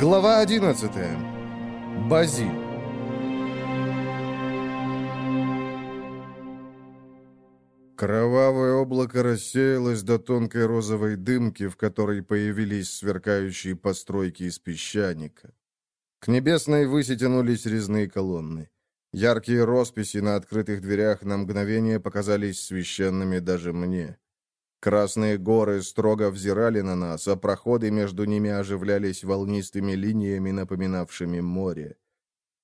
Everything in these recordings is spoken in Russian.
Глава 11. Базиль. Кровавое облако рассеялось до тонкой розовой дымки, в которой появились сверкающие постройки из песчаника. К небесной выси тянулись резные колонны. Яркие росписи на открытых дверях на мгновение показались священными даже мне. Красные горы строго взирали на нас, а проходы между ними оживлялись волнистыми линиями, напоминавшими море.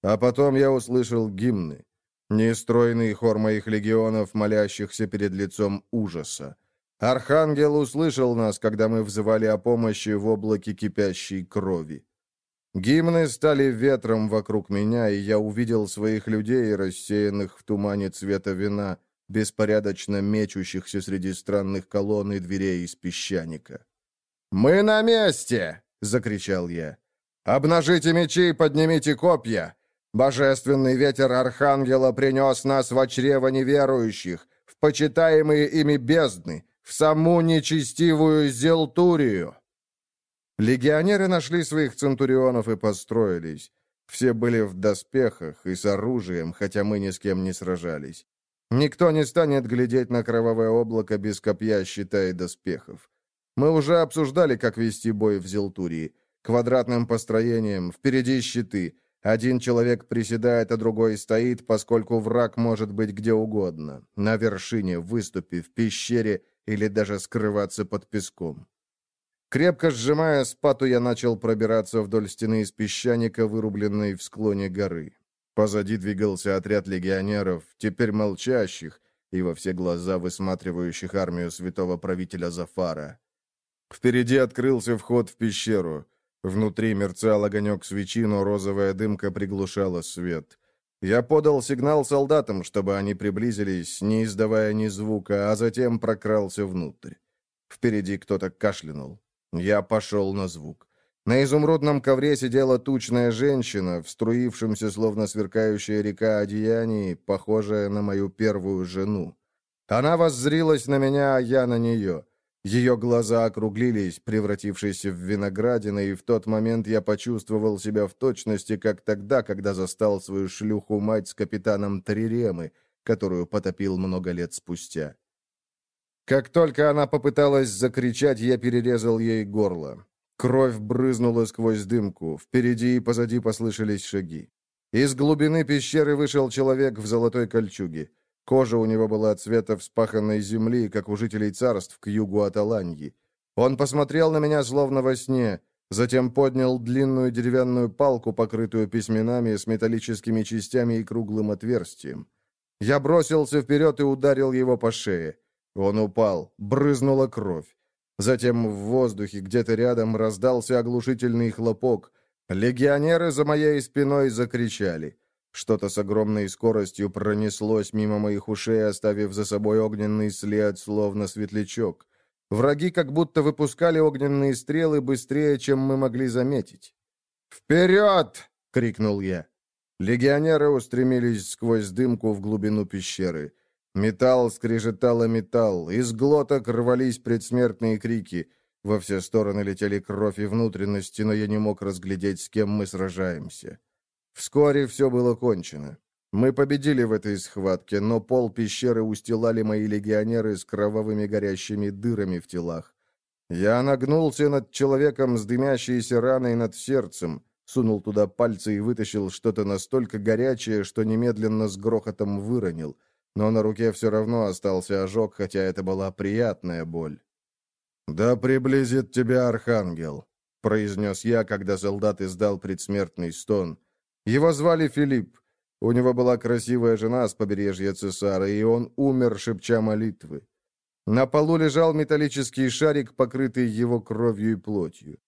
А потом я услышал гимны. Нестройный хор моих легионов, молящихся перед лицом ужаса. Архангел услышал нас, когда мы взывали о помощи в облаке кипящей крови. Гимны стали ветром вокруг меня, и я увидел своих людей, рассеянных в тумане цвета вина, беспорядочно мечущихся среди странных колонн и дверей из песчаника. «Мы на месте!» — закричал я. «Обнажите мечи и поднимите копья! Божественный ветер Архангела принес нас в чрево неверующих, в почитаемые ими бездны, в саму нечестивую Зелтурию!» Легионеры нашли своих центурионов и построились. Все были в доспехах и с оружием, хотя мы ни с кем не сражались. Никто не станет глядеть на кровавое облако без копья, щита и доспехов. Мы уже обсуждали, как вести бой в Зелтурии. Квадратным построением, впереди щиты. Один человек приседает, а другой стоит, поскольку враг может быть где угодно. На вершине, выступе, в пещере или даже скрываться под песком. Крепко сжимая спату, я начал пробираться вдоль стены из песчаника, вырубленной в склоне горы. Позади двигался отряд легионеров, теперь молчащих и во все глаза высматривающих армию святого правителя Зафара. Впереди открылся вход в пещеру. Внутри мерцал огонек свечи, но розовая дымка приглушала свет. Я подал сигнал солдатам, чтобы они приблизились, не издавая ни звука, а затем прокрался внутрь. Впереди кто-то кашлянул. Я пошел на звук. На изумрудном ковре сидела тучная женщина, в словно сверкающая река одеянии, похожая на мою первую жену. Она воззрилась на меня, а я на нее. Ее глаза округлились, превратившись в виноградины, и в тот момент я почувствовал себя в точности, как тогда, когда застал свою шлюху-мать с капитаном Триремы, которую потопил много лет спустя. Как только она попыталась закричать, я перерезал ей горло. Кровь брызнула сквозь дымку. Впереди и позади послышались шаги. Из глубины пещеры вышел человек в золотой кольчуге. Кожа у него была цвета вспаханной земли, как у жителей царств к югу от Аланьи. Он посмотрел на меня словно во сне, затем поднял длинную деревянную палку, покрытую письменами с металлическими частями и круглым отверстием. Я бросился вперед и ударил его по шее. Он упал, брызнула кровь. Затем в воздухе где-то рядом раздался оглушительный хлопок. Легионеры за моей спиной закричали. Что-то с огромной скоростью пронеслось мимо моих ушей, оставив за собой огненный след, словно светлячок. Враги как будто выпускали огненные стрелы быстрее, чем мы могли заметить. «Вперед!» — крикнул я. Легионеры устремились сквозь дымку в глубину пещеры. Металл скрежетало металл, из глоток рвались предсмертные крики. Во все стороны летели кровь и внутренности, но я не мог разглядеть, с кем мы сражаемся. Вскоре все было кончено. Мы победили в этой схватке, но пол пещеры устилали мои легионеры с кровавыми горящими дырами в телах. Я нагнулся над человеком с дымящейся раной над сердцем, сунул туда пальцы и вытащил что-то настолько горячее, что немедленно с грохотом выронил — но на руке все равно остался ожог, хотя это была приятная боль. «Да приблизит тебя Архангел», — произнес я, когда солдат издал предсмертный стон. Его звали Филипп. У него была красивая жена с побережья Цесара, и он умер, шепча молитвы. На полу лежал металлический шарик, покрытый его кровью и плотью.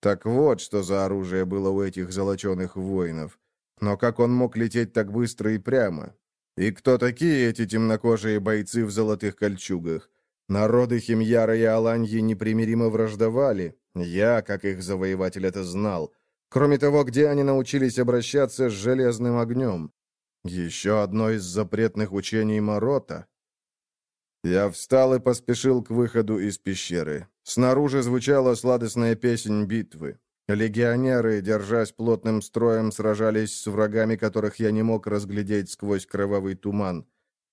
Так вот, что за оружие было у этих золоченых воинов. Но как он мог лететь так быстро и прямо? И кто такие эти темнокожие бойцы в золотых кольчугах? Народы Химьяра и Аланьи непримиримо враждовали. Я, как их завоеватель, это знал. Кроме того, где они научились обращаться с железным огнем? Еще одно из запретных учений Морота. Я встал и поспешил к выходу из пещеры. Снаружи звучала сладостная песнь битвы. Легионеры, держась плотным строем, сражались с врагами, которых я не мог разглядеть сквозь кровавый туман.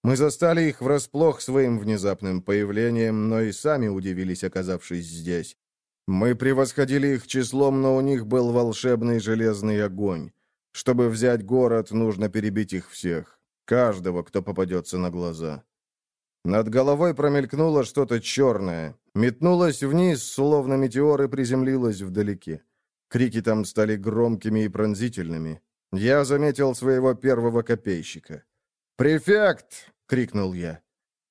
Мы застали их врасплох своим внезапным появлением, но и сами удивились, оказавшись здесь. Мы превосходили их числом, но у них был волшебный железный огонь. Чтобы взять город, нужно перебить их всех. Каждого, кто попадется на глаза. Над головой промелькнуло что-то черное. Метнулось вниз, словно метеор, и приземлилось вдалеке. Крики там стали громкими и пронзительными. Я заметил своего первого копейщика. «Префект!» — крикнул я.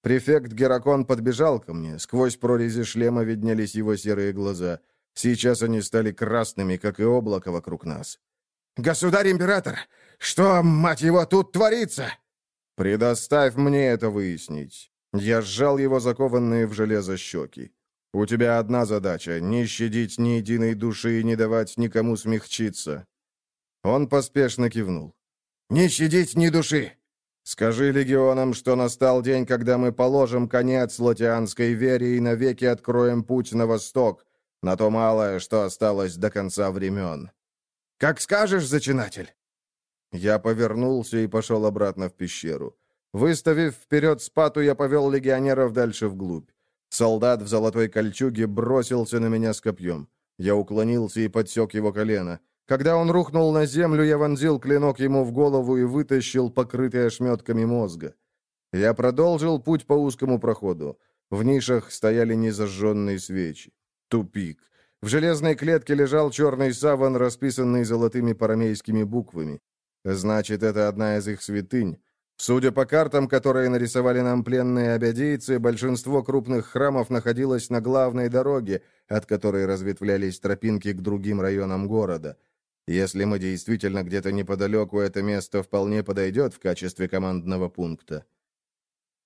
Префект Геракон подбежал ко мне. Сквозь прорези шлема виднелись его серые глаза. Сейчас они стали красными, как и облако вокруг нас. «Государь-император! Что, мать его, тут творится?» «Предоставь мне это выяснить». Я сжал его закованные в железо щеки. «У тебя одна задача — не щадить ни единой души и не давать никому смягчиться». Он поспешно кивнул. «Не щадить ни души!» «Скажи легионам, что настал день, когда мы положим конец латианской вере и навеки откроем путь на восток, на то малое, что осталось до конца времен». «Как скажешь, зачинатель!» Я повернулся и пошел обратно в пещеру. Выставив вперед спату, я повел легионеров дальше вглубь. Солдат в золотой кольчуге бросился на меня с копьем. Я уклонился и подсек его колено. Когда он рухнул на землю, я вонзил клинок ему в голову и вытащил покрытый ошметками мозга. Я продолжил путь по узкому проходу. В нишах стояли незажженные свечи. Тупик. В железной клетке лежал черный саван, расписанный золотыми парамейскими буквами. Значит, это одна из их святынь. Судя по картам, которые нарисовали нам пленные обядейцы, большинство крупных храмов находилось на главной дороге, от которой разветвлялись тропинки к другим районам города. Если мы действительно где-то неподалеку, это место вполне подойдет в качестве командного пункта.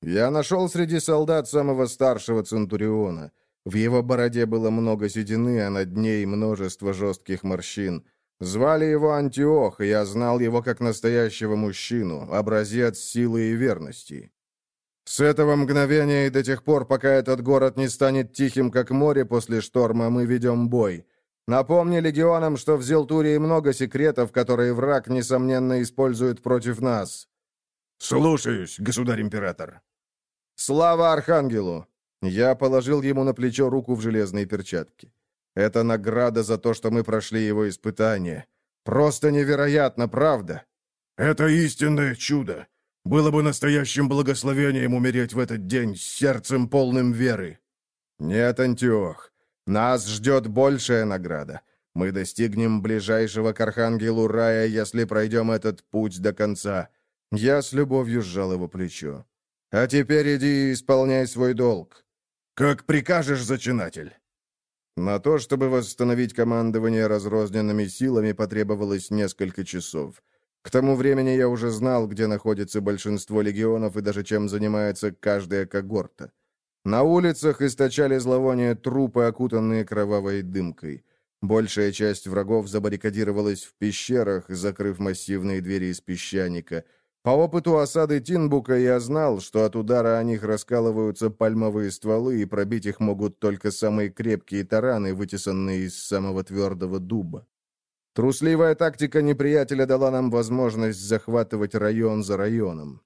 Я нашел среди солдат самого старшего Центуриона. В его бороде было много седины, а над ней множество жестких морщин. Звали его Антиох, и я знал его как настоящего мужчину, образец силы и верности. С этого мгновения и до тех пор, пока этот город не станет тихим, как море после шторма, мы ведем бой. Напомни легионам, что в Зелтурии много секретов, которые враг, несомненно, использует против нас. Слушаюсь, государь-император. Слава Архангелу! Я положил ему на плечо руку в железной перчатке. Это награда за то, что мы прошли его испытание. Просто невероятно, правда? Это истинное чудо. Было бы настоящим благословением умереть в этот день с сердцем полным веры. Нет, Антиох, нас ждет большая награда. Мы достигнем ближайшего к Архангелу рая, если пройдем этот путь до конца. Я с любовью сжал его плечо. А теперь иди и исполняй свой долг. Как прикажешь, зачинатель. На то, чтобы восстановить командование разрозненными силами, потребовалось несколько часов. К тому времени я уже знал, где находится большинство легионов и даже чем занимается каждая когорта. На улицах источали зловоние трупы, окутанные кровавой дымкой. Большая часть врагов забаррикадировалась в пещерах, закрыв массивные двери из песчаника — по опыту осады Тинбука я знал, что от удара о них раскалываются пальмовые стволы, и пробить их могут только самые крепкие тараны, вытесанные из самого твердого дуба. Трусливая тактика неприятеля дала нам возможность захватывать район за районом.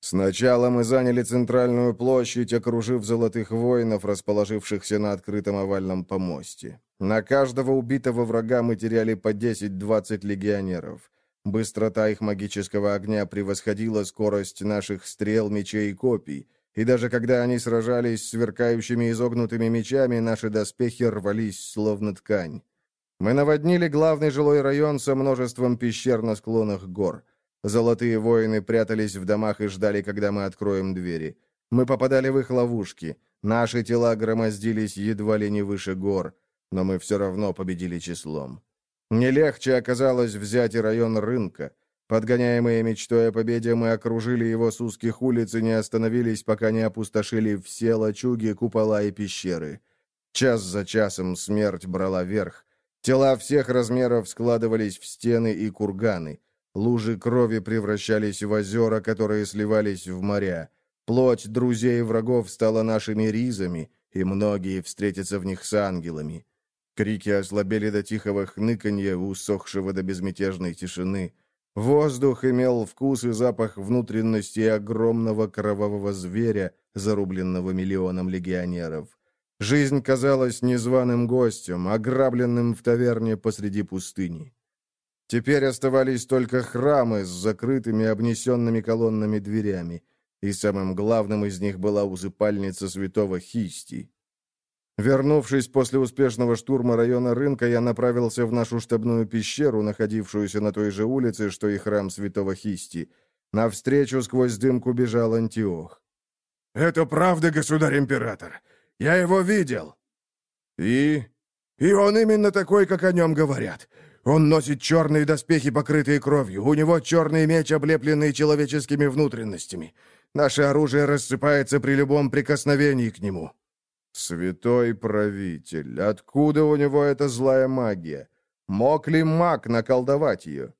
Сначала мы заняли центральную площадь, окружив золотых воинов, расположившихся на открытом овальном помосте. На каждого убитого врага мы теряли по 10-20 легионеров. Быстрота их магического огня превосходила скорость наших стрел, мечей и копий, и даже когда они сражались сверкающими изогнутыми мечами, наши доспехи рвались, словно ткань. Мы наводнили главный жилой район со множеством пещер на склонах гор. Золотые воины прятались в домах и ждали, когда мы откроем двери. Мы попадали в их ловушки. Наши тела громоздились едва ли не выше гор, но мы все равно победили числом. Не легче оказалось взять и район рынка. Подгоняемые мечтой о победе, мы окружили его с узких улиц и не остановились, пока не опустошили все лачуги, купола и пещеры. Час за часом смерть брала верх. Тела всех размеров складывались в стены и курганы. Лужи крови превращались в озера, которые сливались в моря. Плоть друзей и врагов стала нашими ризами, и многие встретятся в них с ангелами. Крики ослабели до тихого хныканья, усохшего до безмятежной тишины. Воздух имел вкус и запах внутренности огромного кровавого зверя, зарубленного миллионом легионеров. Жизнь казалась незваным гостем, ограбленным в таверне посреди пустыни. Теперь оставались только храмы с закрытыми, обнесенными колоннами дверями, и самым главным из них была усыпальница святого Хисти. Вернувшись после успешного штурма района рынка, я направился в нашу штабную пещеру, находившуюся на той же улице, что и храм святого Хисти. Навстречу сквозь дымку бежал Антиох. «Это правда, государь-император. Я его видел». «И?» «И он именно такой, как о нем говорят. Он носит черные доспехи, покрытые кровью. У него черный меч, облепленный человеческими внутренностями. Наше оружие рассыпается при любом прикосновении к нему». «Святой правитель, откуда у него эта злая магия? Мог ли маг наколдовать ее?»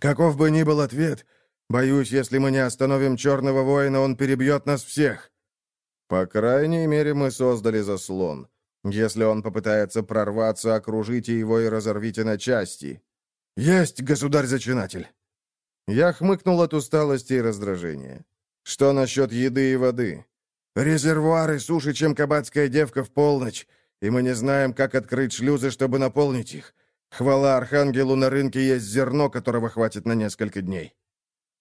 «Каков бы ни был ответ, боюсь, если мы не остановим черного воина, он перебьет нас всех». «По крайней мере, мы создали заслон. Если он попытается прорваться, окружите его и разорвите на части». «Есть, государь-зачинатель!» Я хмыкнул от усталости и раздражения. «Что насчет еды и воды?» Резервуары суше, чем кабацкая девка в полночь, и мы не знаем, как открыть шлюзы, чтобы наполнить их. Хвала Архангелу, на рынке есть зерно, которого хватит на несколько дней».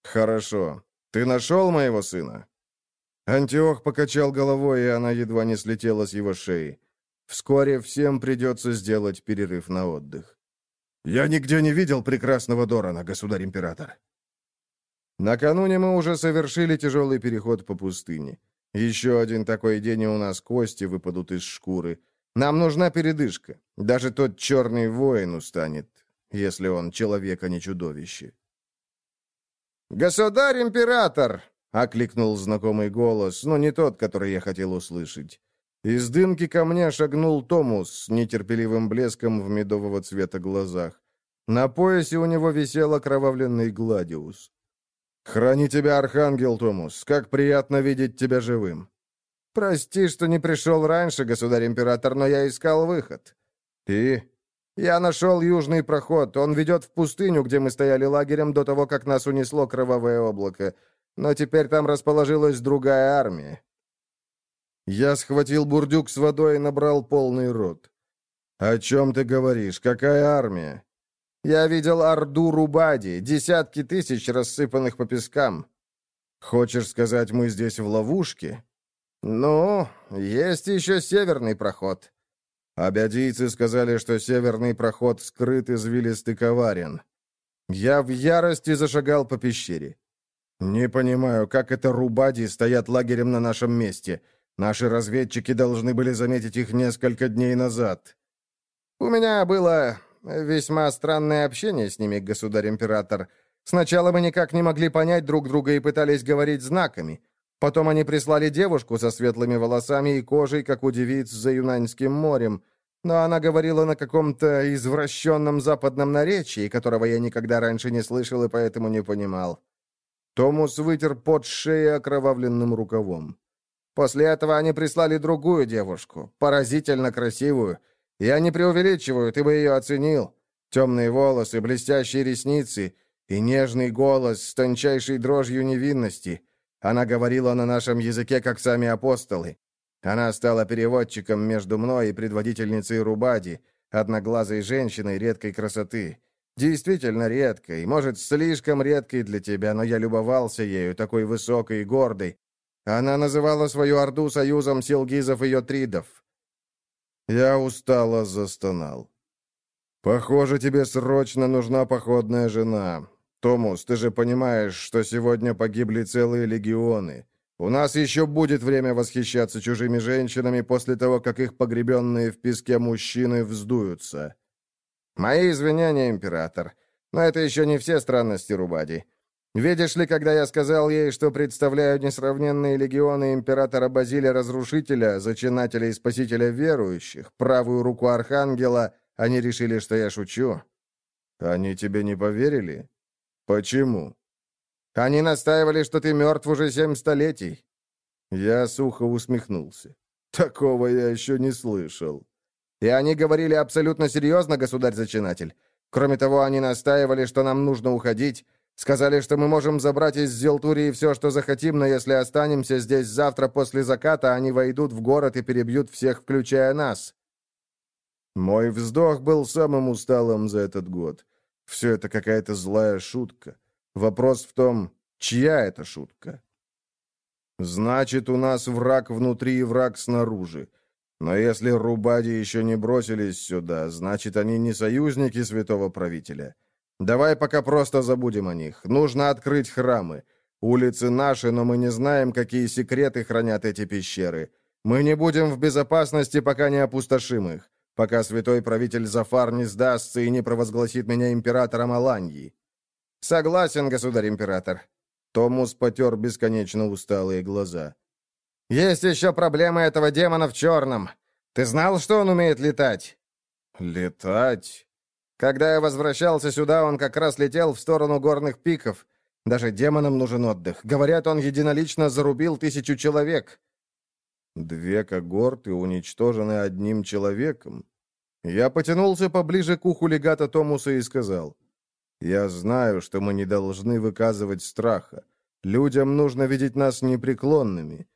«Хорошо. Ты нашел моего сына?» Антиох покачал головой, и она едва не слетела с его шеи. Вскоре всем придется сделать перерыв на отдых. «Я нигде не видел прекрасного Дорана, государь-император». Накануне мы уже совершили тяжелый переход по пустыне. Еще один такой день, и у нас кости выпадут из шкуры. Нам нужна передышка. Даже тот черный воин устанет, если он человек, а не чудовище. «Государь-император!» — окликнул знакомый голос, но не тот, который я хотел услышать. Из дымки ко мне шагнул Томус с нетерпеливым блеском в медового цвета глазах. На поясе у него висел окровавленный гладиус. «Храни тебя, Архангел Томус! Как приятно видеть тебя живым!» «Прости, что не пришел раньше, государь-император, но я искал выход». «Ты?» «Я нашел южный проход. Он ведет в пустыню, где мы стояли лагерем до того, как нас унесло кровавое облако. Но теперь там расположилась другая армия». Я схватил бурдюк с водой и набрал полный рот. «О чем ты говоришь? Какая армия?» Я видел Орду Рубади, десятки тысяч, рассыпанных по пескам. Хочешь сказать, мы здесь в ловушке? Ну, есть еще северный проход. Абядийцы сказали, что северный проход скрыт извилистый коварен. Я в ярости зашагал по пещере. Не понимаю, как это Рубади стоят лагерем на нашем месте. Наши разведчики должны были заметить их несколько дней назад. У меня было Весьма странное общение с ними, государь-император. Сначала мы никак не могли понять друг друга и пытались говорить знаками. Потом они прислали девушку со светлыми волосами и кожей, как у девиц за Юнаньским морем. Но она говорила на каком-то извращенном западном наречии, которого я никогда раньше не слышал и поэтому не понимал. Томус вытер под шеей окровавленным рукавом. После этого они прислали другую девушку, поразительно красивую, я не преувеличиваю, ты бы ее оценил. Темные волосы, блестящие ресницы и нежный голос с тончайшей дрожью невинности. Она говорила на нашем языке, как сами апостолы. Она стала переводчиком между мной и предводительницей Рубади, одноглазой женщиной редкой красоты. Действительно редкой, может, слишком редкой для тебя, но я любовался ею, такой высокой и гордой. Она называла свою Орду союзом силгизов и йотридов. Я устало застонал. «Похоже, тебе срочно нужна походная жена. Томус, ты же понимаешь, что сегодня погибли целые легионы. У нас еще будет время восхищаться чужими женщинами после того, как их погребенные в песке мужчины вздуются. Мои извинения, император, но это еще не все странности Рубади. Видишь ли, когда я сказал ей, что представляю несравненные легионы императора Базилия Разрушителя, зачинателя и спасителя верующих, правую руку Архангела, они решили, что я шучу. Они тебе не поверили? Почему? Они настаивали, что ты мертв уже семь столетий. Я сухо усмехнулся. Такого я еще не слышал. И они говорили абсолютно серьезно, государь-зачинатель. Кроме того, они настаивали, что нам нужно уходить. Сказали, что мы можем забрать из Зелтурии все, что захотим, но если останемся здесь завтра после заката, они войдут в город и перебьют всех, включая нас. Мой вздох был самым усталым за этот год. Все это какая-то злая шутка. Вопрос в том, чья это шутка? Значит, у нас враг внутри и враг снаружи. Но если Рубади еще не бросились сюда, значит, они не союзники святого правителя. Давай пока просто забудем о них. Нужно открыть храмы. Улицы наши, но мы не знаем, какие секреты хранят эти пещеры. Мы не будем в безопасности, пока не опустошим их, пока святой правитель Зафар не сдастся и не провозгласит меня императором Аланьи. Согласен, государь-император. Томус потер бесконечно усталые глаза. «Есть еще проблема этого демона в черном. Ты знал, что он умеет летать?» «Летать?» Когда я возвращался сюда, он как раз летел в сторону горных пиков. Даже демонам нужен отдых. Говорят, он единолично зарубил тысячу человек. Две когорты уничтожены одним человеком. Я потянулся поближе к уху легата Томуса и сказал, «Я знаю, что мы не должны выказывать страха. Людям нужно видеть нас непреклонными.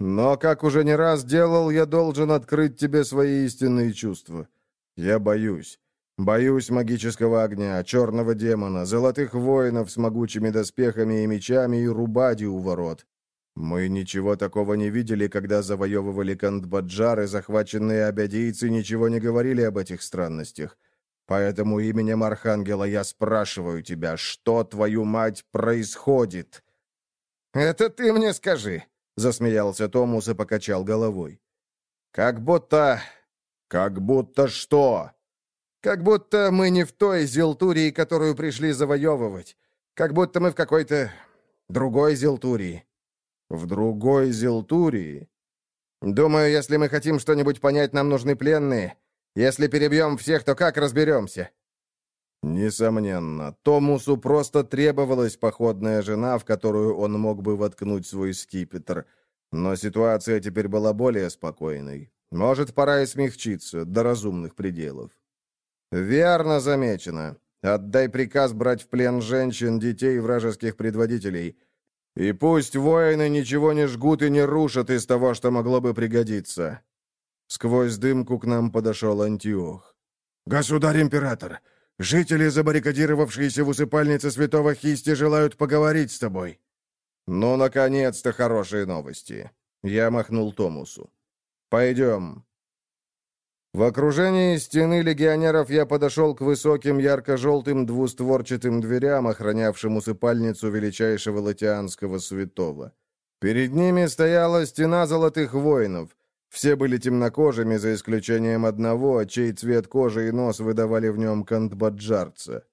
Но, как уже не раз делал, я должен открыть тебе свои истинные чувства. Я боюсь. Боюсь магического огня, черного демона, золотых воинов с могучими доспехами и мечами и рубади у ворот. Мы ничего такого не видели, когда завоевывали Кандбаджар, и захваченные абядийцы ничего не говорили об этих странностях. Поэтому именем Архангела я спрашиваю тебя, что, твою мать, происходит?» «Это ты мне скажи», — засмеялся Томус и покачал головой. «Как будто... Как будто что?» «Как будто мы не в той Зелтурии, которую пришли завоевывать. Как будто мы в какой-то другой Зелтурии». «В другой Зелтурии?» «Думаю, если мы хотим что-нибудь понять, нам нужны пленные. Если перебьем всех, то как разберемся?» Несомненно, Томусу просто требовалась походная жена, в которую он мог бы воткнуть свой скипетр. Но ситуация теперь была более спокойной. Может, пора и смягчиться до разумных пределов. «Верно замечено. Отдай приказ брать в плен женщин, детей и вражеских предводителей. И пусть воины ничего не жгут и не рушат из того, что могло бы пригодиться». Сквозь дымку к нам подошел Антиох. «Государь-император, Жители, забаррикадировавшиеся в усыпальнице святого Хисти, желают поговорить с тобой». «Ну, наконец-то хорошие новости!» Я махнул Томусу. «Пойдем». В окружении стены легионеров я подошел к высоким ярко-желтым двустворчатым дверям, охранявшим усыпальницу величайшего латианского святого. Перед ними стояла стена золотых воинов, все были темнокожими, за исключением одного, чей цвет кожи и нос выдавали в нем кантбаджарца.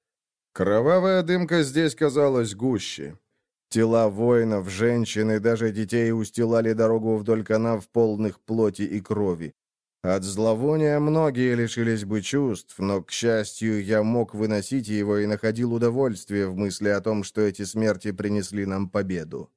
Кровавая дымка здесь казалась гуще. Тела воинов, женщин и даже детей устилали дорогу вдоль канав, полных плоти и крови. От зловония многие лишились бы чувств, но, к счастью, я мог выносить его и находил удовольствие в мысли о том, что эти смерти принесли нам победу.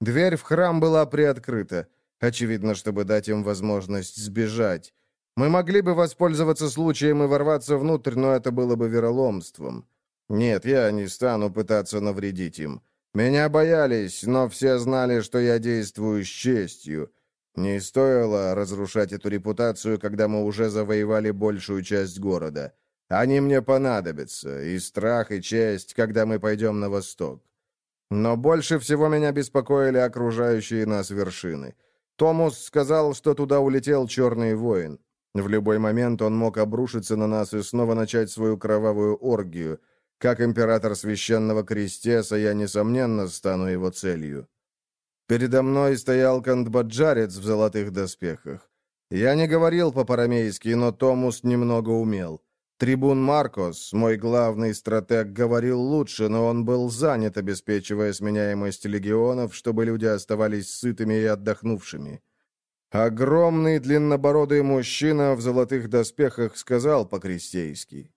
Дверь в храм была приоткрыта. Очевидно, чтобы дать им возможность сбежать. Мы могли бы воспользоваться случаем и ворваться внутрь, но это было бы вероломством. Нет, я не стану пытаться навредить им. Меня боялись, но все знали, что я действую с честью. Не стоило разрушать эту репутацию, когда мы уже завоевали большую часть города. Они мне понадобятся, и страх, и честь, когда мы пойдем на восток. Но больше всего меня беспокоили окружающие нас вершины. Томус сказал, что туда улетел черный воин. В любой момент он мог обрушиться на нас и снова начать свою кровавую оргию. Как император священного крестеса, я, несомненно, стану его целью. Передо мной стоял кандбаджарец в золотых доспехах. Я не говорил по-парамейски, но Томус немного умел. Трибун Маркос, мой главный стратег, говорил лучше, но он был занят, обеспечивая сменяемость легионов, чтобы люди оставались сытыми и отдохнувшими. Огромный длиннобородый мужчина в золотых доспехах сказал по-крестейски.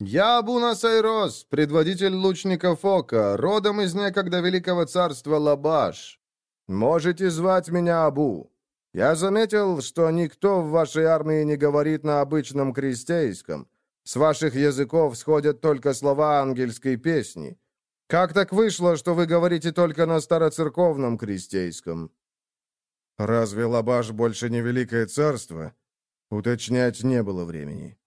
«Я Абунас Айрос, предводитель лучников Ока, родом из некогда великого царства Лабаш. Можете звать меня Абу. Я заметил, что никто в вашей армии не говорит на обычном крестейском. С ваших языков сходят только слова ангельской песни. Как так вышло, что вы говорите только на староцерковном крестейском?» «Разве Лабаш больше не великое царство?» Уточнять не было времени.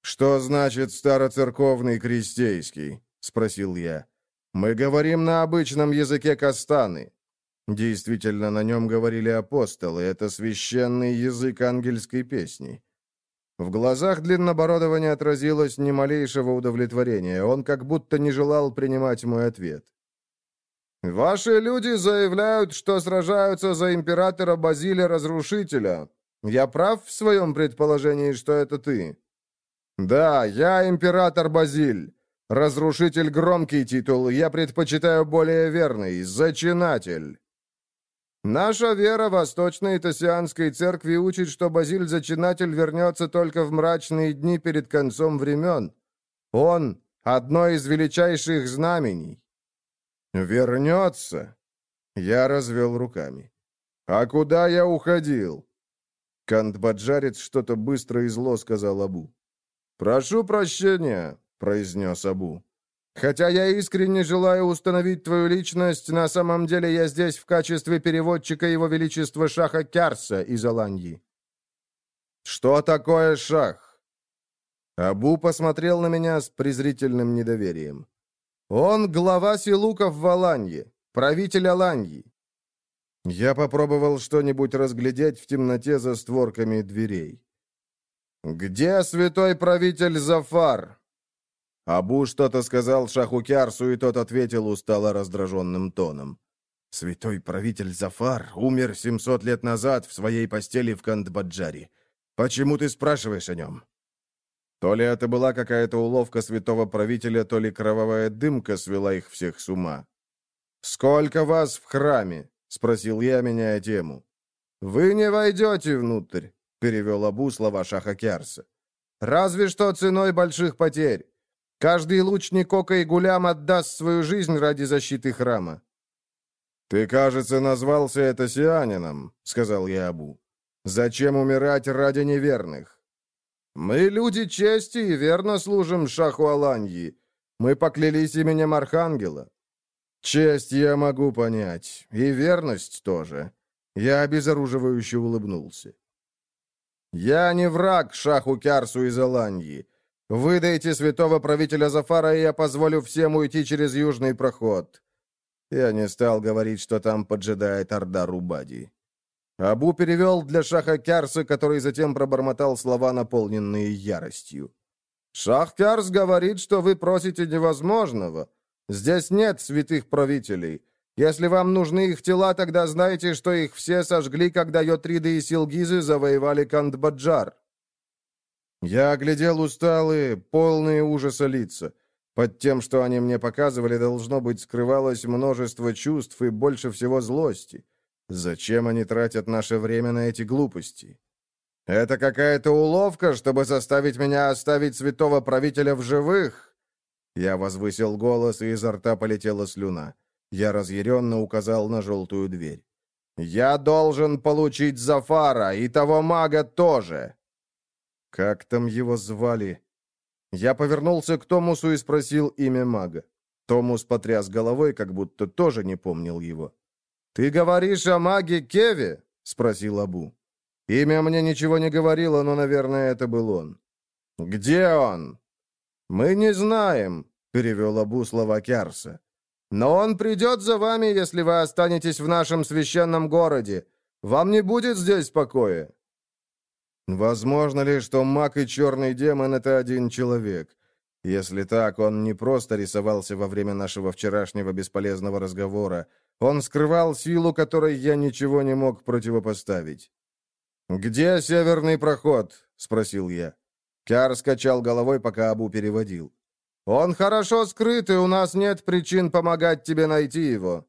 «Что значит староцерковный крестейский?» — спросил я. «Мы говорим на обычном языке Кастаны. Действительно, на нем говорили апостолы, это священный язык ангельской песни. В глазах Длиннобородова не отразилось ни малейшего удовлетворения, он как будто не желал принимать мой ответ. «Ваши люди заявляют, что сражаются за императора Базиля Разрушителя. Я прав в своем предположении, что это ты?» «Да, я император Базиль. Разрушитель — громкий титул, я предпочитаю более верный — зачинатель». Наша вера Восточной Тосианской Церкви учит, что Базиль-Зачинатель вернется только в мрачные дни перед концом времен. Он — одно из величайших знамений. Вернется? Я развел руками. А куда я уходил? Кантбаджарец что-то быстро и зло сказал Абу. «Прошу прощения», — произнес Абу. Хотя я искренне желаю установить твою личность, на самом деле я здесь в качестве переводчика Его Величества Шаха Кярса из Аланьи». «Что такое шах?» Абу посмотрел на меня с презрительным недоверием. «Он глава силуков в Аланье, правитель Аланьи». Я попробовал что-нибудь разглядеть в темноте за створками дверей. «Где святой правитель Зафар?» Абу что-то сказал Шахукярсу, и тот ответил устало раздраженным тоном. «Святой правитель Зафар умер 700 лет назад в своей постели в Кандбаджаре. Почему ты спрашиваешь о нем?» То ли это была какая-то уловка святого правителя, то ли кровавая дымка свела их всех с ума. «Сколько вас в храме?» — спросил я, меняя тему. «Вы не войдете внутрь», — перевел Абу слова Шаха Кярса. «Разве что ценой больших потерь. Каждый лучник Ока и Гулям отдаст свою жизнь ради защиты храма». «Ты, кажется, назвался это сианином», — сказал я Абу. «Зачем умирать ради неверных?» «Мы люди чести и верно служим Шаху Аланьи. Мы поклялись именем Архангела». «Честь я могу понять, и верность тоже». Я обезоруживающе улыбнулся. «Я не враг Шаху Кярсу из Аланьи. Выдайте святого правителя Зафара, и я позволю всем уйти через южный проход». Я не стал говорить, что там поджидает Орда Рубади. Абу перевел для Шаха Кярса, который затем пробормотал слова, наполненные яростью. «Шах Кярс говорит, что вы просите невозможного. Здесь нет святых правителей. Если вам нужны их тела, тогда знайте, что их все сожгли, когда Йотриды и Силгизы завоевали Кандбаджар». Я оглядел усталые, полные ужаса лица. Под тем, что они мне показывали, должно быть, скрывалось множество чувств и больше всего злости. Зачем они тратят наше время на эти глупости? Это какая-то уловка, чтобы заставить меня оставить святого правителя в живых? Я возвысил голос, и изо рта полетела слюна. Я разъяренно указал на желтую дверь. «Я должен получить Зафара, и того мага тоже!» Как там его звали? Я повернулся к Томусу и спросил имя мага. Томус потряс головой, как будто тоже не помнил его. «Ты говоришь о маге Кеве?» — спросил Абу. Имя мне ничего не говорило, но, наверное, это был он. «Где он?» «Мы не знаем», — перевел Абу слова Кярса. «Но он придет за вами, если вы останетесь в нашем священном городе. Вам не будет здесь покоя. Возможно ли, что маг и черный демон — это один человек? Если так, он не просто рисовался во время нашего вчерашнего бесполезного разговора. Он скрывал силу, которой я ничего не мог противопоставить. «Где северный проход?» — спросил я. Кяр скачал головой, пока Абу переводил. «Он хорошо скрыт, и у нас нет причин помогать тебе найти его».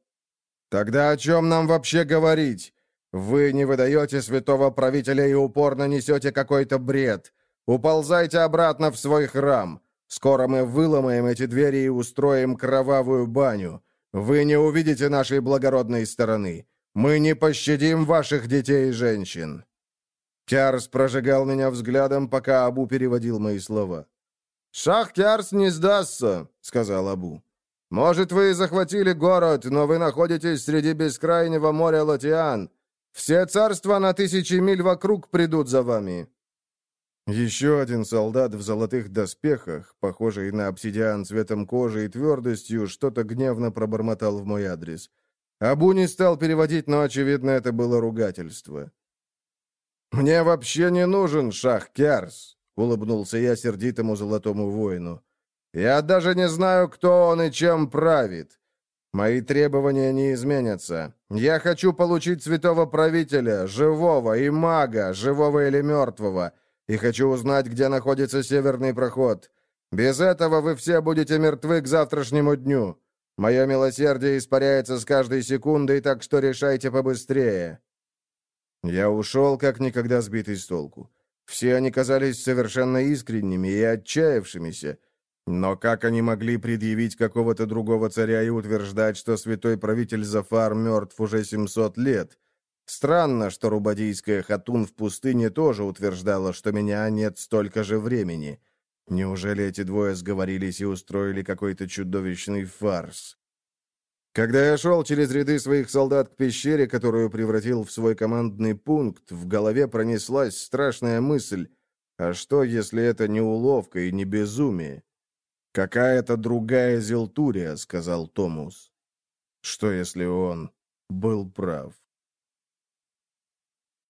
«Тогда о чем нам вообще говорить? Вы не выдаете святого правителя и упорно несете какой-то бред. Уползайте обратно в свой храм. Скоро мы выломаем эти двери и устроим кровавую баню. Вы не увидите нашей благородной стороны. Мы не пощадим ваших детей и женщин!» Кярс прожигал меня взглядом, пока Абу переводил мои слова. «Шах Кярс не сдастся», — сказал Абу. «Может, вы захватили город, но вы находитесь среди бескрайнего моря Латиан. Все царства на тысячи миль вокруг придут за вами». Еще один солдат в золотых доспехах, похожий на обсидиан цветом кожи и твердостью, что-то гневно пробормотал в мой адрес. Абу не стал переводить, но, очевидно, это было ругательство. «Мне вообще не нужен шах Кярс», — улыбнулся я сердитому золотому воину. «Я даже не знаю, кто он и чем правит. Мои требования не изменятся. Я хочу получить святого правителя, живого и мага, живого или мертвого, и хочу узнать, где находится северный проход. Без этого вы все будете мертвы к завтрашнему дню. Мое милосердие испаряется с каждой секундой, так что решайте побыстрее». Я ушел, как никогда сбитый с толку. Все они казались совершенно искренними и отчаявшимися. Но как они могли предъявить какого-то другого царя и утверждать, что святой правитель Зафар мертв уже 700 лет? Странно, что рубадийская хатун в пустыне тоже утверждала, что меня нет столько же времени. Неужели эти двое сговорились и устроили какой-то чудовищный фарс? Когда я шел через ряды своих солдат к пещере, которую превратил в свой командный пункт, в голове пронеслась страшная мысль. А что, если это не уловка и не безумие? «Какая-то другая Зелтурия», — сказал Томус. Что, если он был прав?